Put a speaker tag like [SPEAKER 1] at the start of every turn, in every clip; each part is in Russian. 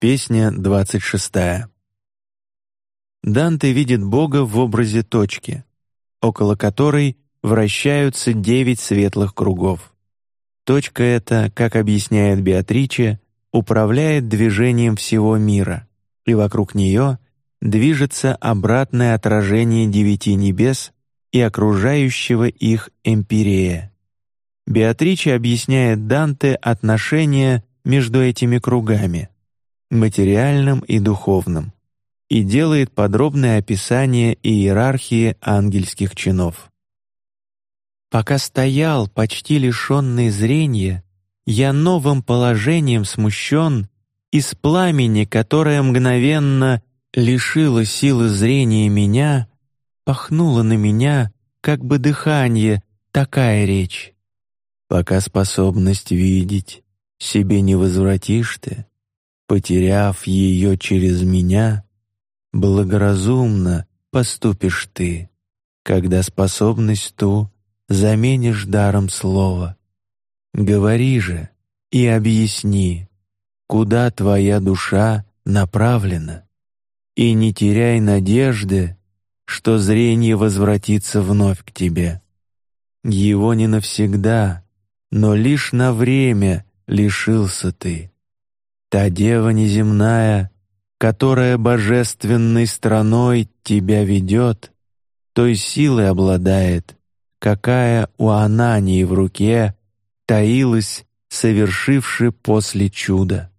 [SPEAKER 1] Песня двадцать шестая. Данте видит Бога в образе точки, около которой вращаются девять светлых кругов. Точка эта, как объясняет Беатриче, управляет движением всего мира, и вокруг нее движется обратное отражение девяти небес и окружающего их эмпирея. Беатриче объясняет Данте отношения между этими кругами — материальным и духовным, и делает подробное описание иерархии ангельских чинов. Пока стоял почти лишенный зрения, я новым положением смущен из пламени, которое мгновенно лишило силы зрения меня, пахнуло на меня, как бы дыхание, такая речь. Пока способность видеть себе не возвратишь ты, потеряв ее через меня, благоразумно поступишь ты, когда способность ту заменишь даром слова. Говори же и объясни, куда твоя душа направлена, и не теряй надежды, что зрение возвратится вновь к тебе. Его не навсегда, но лишь на время лишился ты. Та дева неземная, которая божественной страной тебя ведет, той силой обладает, какая у Анании в руке таилась, совершивши после чуда.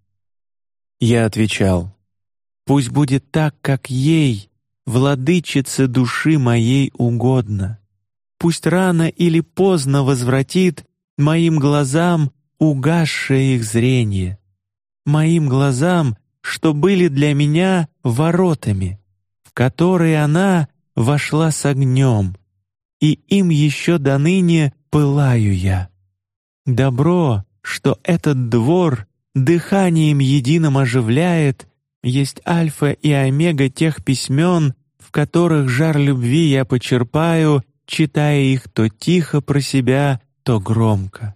[SPEAKER 1] Я отвечал: пусть будет так, как ей, владычице души моей угодно. Пусть рано или поздно возвратит моим глазам угасшее их зрение моим глазам, что были для меня воротами, в которые она вошла с огнем, и им еще до ныне пылаю я. Добро, что этот двор дыханием единым оживляет, есть альфа и омега тех письмен, в которых жар любви я почерпаю, читая их то тихо про себя, то громко.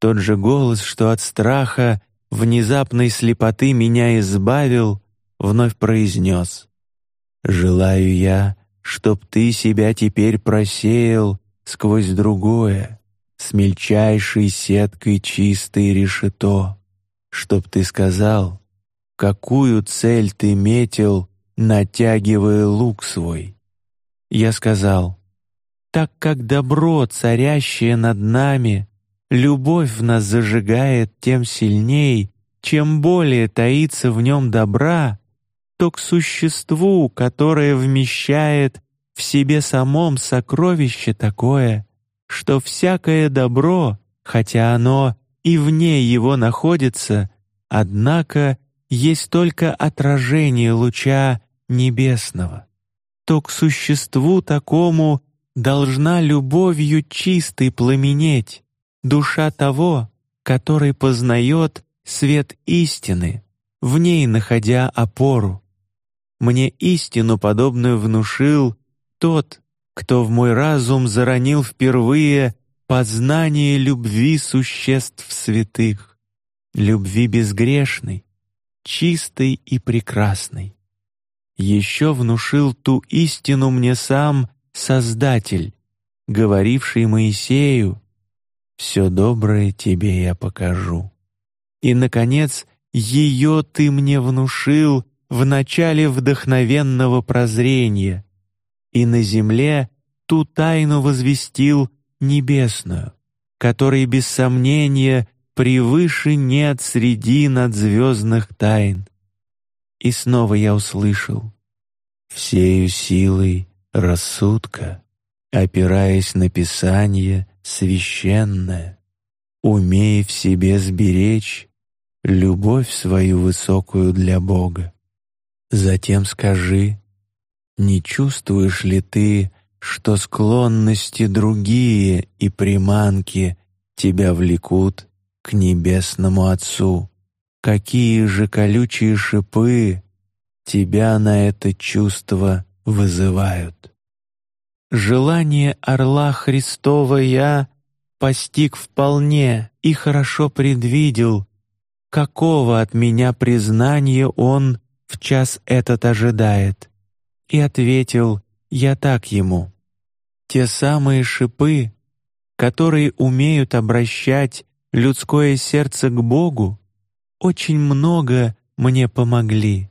[SPEAKER 1] Тот же голос, что от страха внезапной слепоты меня избавил, вновь произнес: "Желаю я, чтоб ты себя теперь просеял сквозь другое, с мельчайшей сеткой чистой решето, чтоб ты сказал, какую цель ты метил, натягивая лук свой". Я сказал: "Так как добро, царящее над нами, Любовь в нас зажигает тем сильней, чем более таится в нем добра, то к существу, которое вмещает в себе самом сокровище такое, что всякое добро, хотя оно и вне его находится, однако есть только отражение луча небесного, то к существу такому должна любовью чистой пламенеть, душа того, который познает свет истины, в ней находя опору. Мне истину подобную внушил тот, кто в мой разум заронил впервые познание любви существ святых, любви безгрешной, чистой и прекрасной. Еще внушил ту истину мне сам Создатель, говоривший Моисею, все доброе тебе я покажу. И наконец ее ты мне внушил в начале вдохновенного прозрения, и на земле ту тайну возвестил небесную, которой без сомнения превыше нет среди надзвездных тайн. И снова я услышал: всею силой рассудка, опираясь на Писание священное, умей в себе сберечь любовь свою высокую для Бога. Затем скажи, не чувствуешь ли ты, что склонности другие и приманки тебя влекут к небесному Отцу? Какие же колючие шипы тебя на это чувство вызывают? Желание орла Христова я постиг вполне и хорошо предвидел, какого от меня признания он в час этот ожидает. И ответил я так ему: те самые шипы, которые умеют обращать людское сердце к Богу, очень много мне помогли.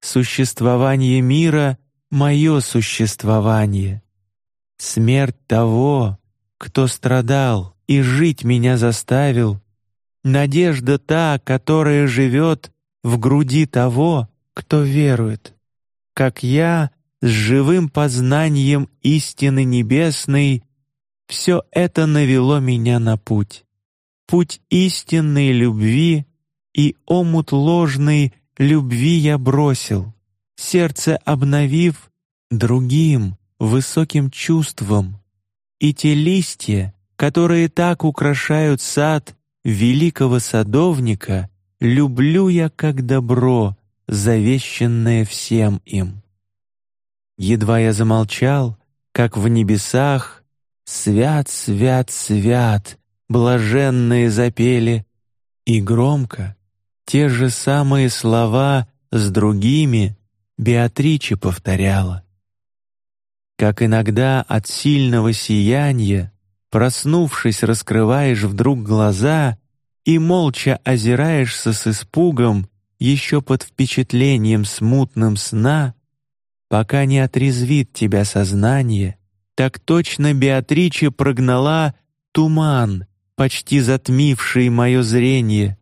[SPEAKER 1] Существование мира — мое существование. Смерть того, кто страдал и жить меня заставил, надежда та, которая живет в груди того, кто верует, как я с живым познанием истины небесной, все это навело меня на путь, путь истинной любви и омут ложной любви я бросил, сердце обновив другим высоким чувством, и те листья, которые так украшают сад великого садовника, люблю я как добро, завещанное всем им. Едва я замолчал, как в небесах свят, свят, свят, блаженные запели, и громко те же самые слова с другими Беатриче повторяла. Как иногда от сильного сияния, проснувшись, раскрываешь вдруг глаза и молча озираешься с испугом, еще под впечатлением смутным сна, пока не отрезвит тебя сознание, так точно Беатриче прогнала туман, почти затмивший мое зрение,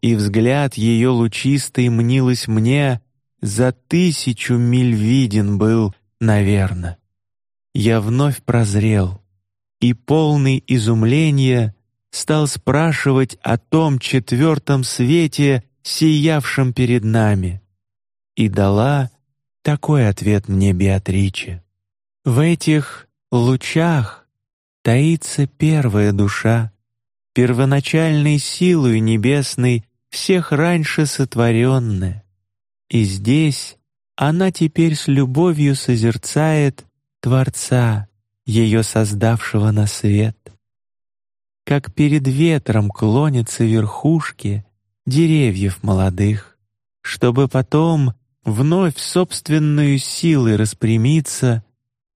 [SPEAKER 1] и взгляд ее лучистый мнилось мне за тысячу миль виден был, наверно. Я вновь прозрел и полный изумления стал спрашивать о том четвертом свете, сиявшем перед нами, и дала такой ответ мне Беатриче: в этих лучах таится первая душа, первоначальной силой небесной всех раньше сотворенная, и здесь она теперь с любовью созерцает Творца, ее создавшего на свет. Как перед ветром клонятся верхушки деревьев молодых, чтобы потом вновь собственную силой распрямиться,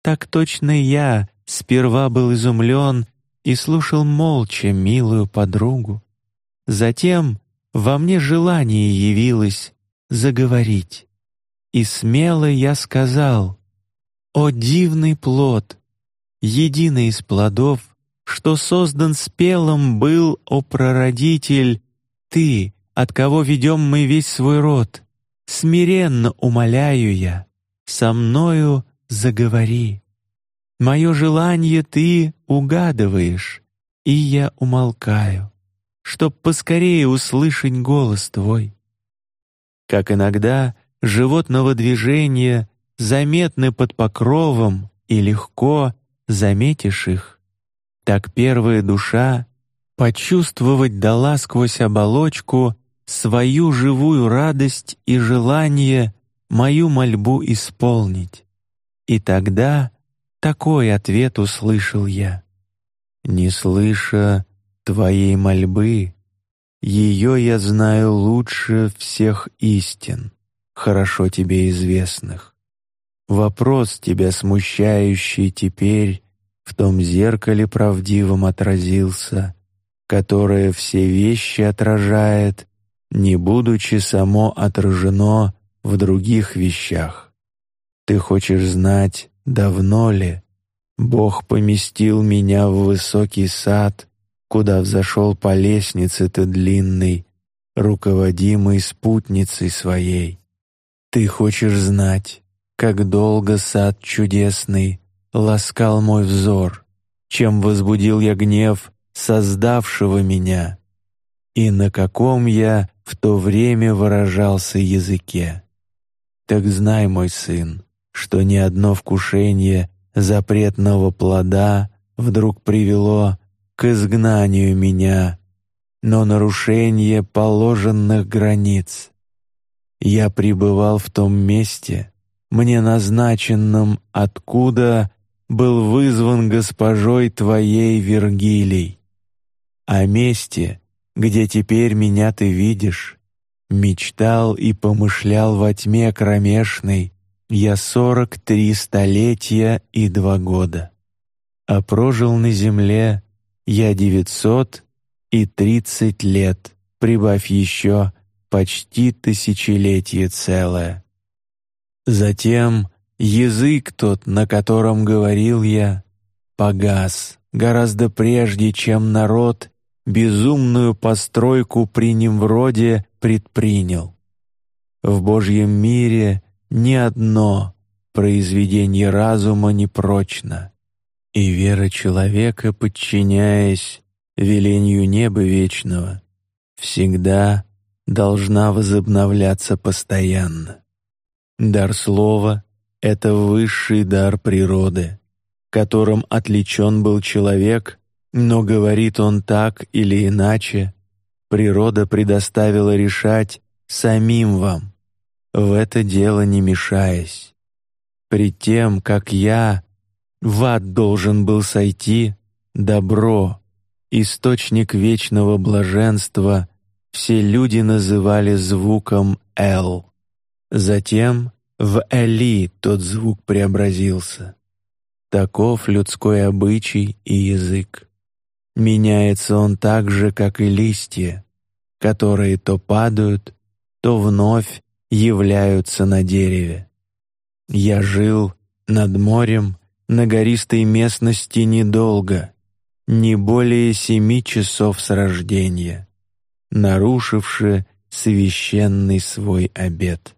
[SPEAKER 1] так точно я сперва был изумлен и слушал молча милую подругу. Затем во мне желание явилось заговорить, и смело я сказал: "О дивный плод, единый из плодов, что создан спелым был, о прародитель, ты, от кого ведем мы весь свой род, смиренно умоляю я, со мною заговори. Мое желание ты угадываешь, и я умолкаю, чтоб поскорее услышать голос твой. Как иногда животного движения заметны под покровом и легко заметишь их, так первая душа почувствовать дала сквозь оболочку свою живую радость и желание мою мольбу исполнить. И тогда такой ответ услышал я: не слыша твоей мольбы, ее я знаю лучше всех истин, хорошо тебе известных. Вопрос тебя смущающий теперь в том зеркале правдивом отразился, которое все вещи отражает не будучи само отражено в других вещах. Ты хочешь знать, давно ли Бог поместил меня в высокий сад, куда взошел по лестнице ты длинной, руководимой спутницей своей. Ты хочешь знать, как долго сад чудесный ласкал мой взор, чем возбудил я гнев создавшего меня, и на каком я в то время выражался языке. Так знай, мой сын, что ни одно вкушение запретного плода вдруг привело к изгнанию меня, но нарушение положенных границ. Я пребывал в том месте, мне назначенном, откуда был вызван госпожой твоей Вергилий, о месте, где теперь меня ты видишь, мечтал и помышлял во тьме кромешной я сорок три столетия и два года, а прожил на земле я девятьсот и тридцать лет, прибавь еще почти тысячелетие целое. Затем язык тот, на котором говорил я, погас гораздо прежде, чем народ безумную постройку при нем вроде предпринял. В Божьем мире ни одно произведение разума не прочно, и вера человека, подчиняясь велению неба вечного, всегда должна возобновляться постоянно. Дар слова — это высший дар природы, которым отличен был человек, но говорит он так или иначе, природа предоставила решать самим вам, в это дело не мешаясь. При тем, как я в ад должен был сойти, добро, источник вечного блаженства, все люди называли звуком «Л». Затем в «Эли» тот звук преобразился. Таков людской обычай и язык. Меняется он так же, как и листья, которые то падают, то вновь являются на дереве. Я жил над морем на гористой местности недолго, не более семи часов с рождения, нарушивши священный свой обет.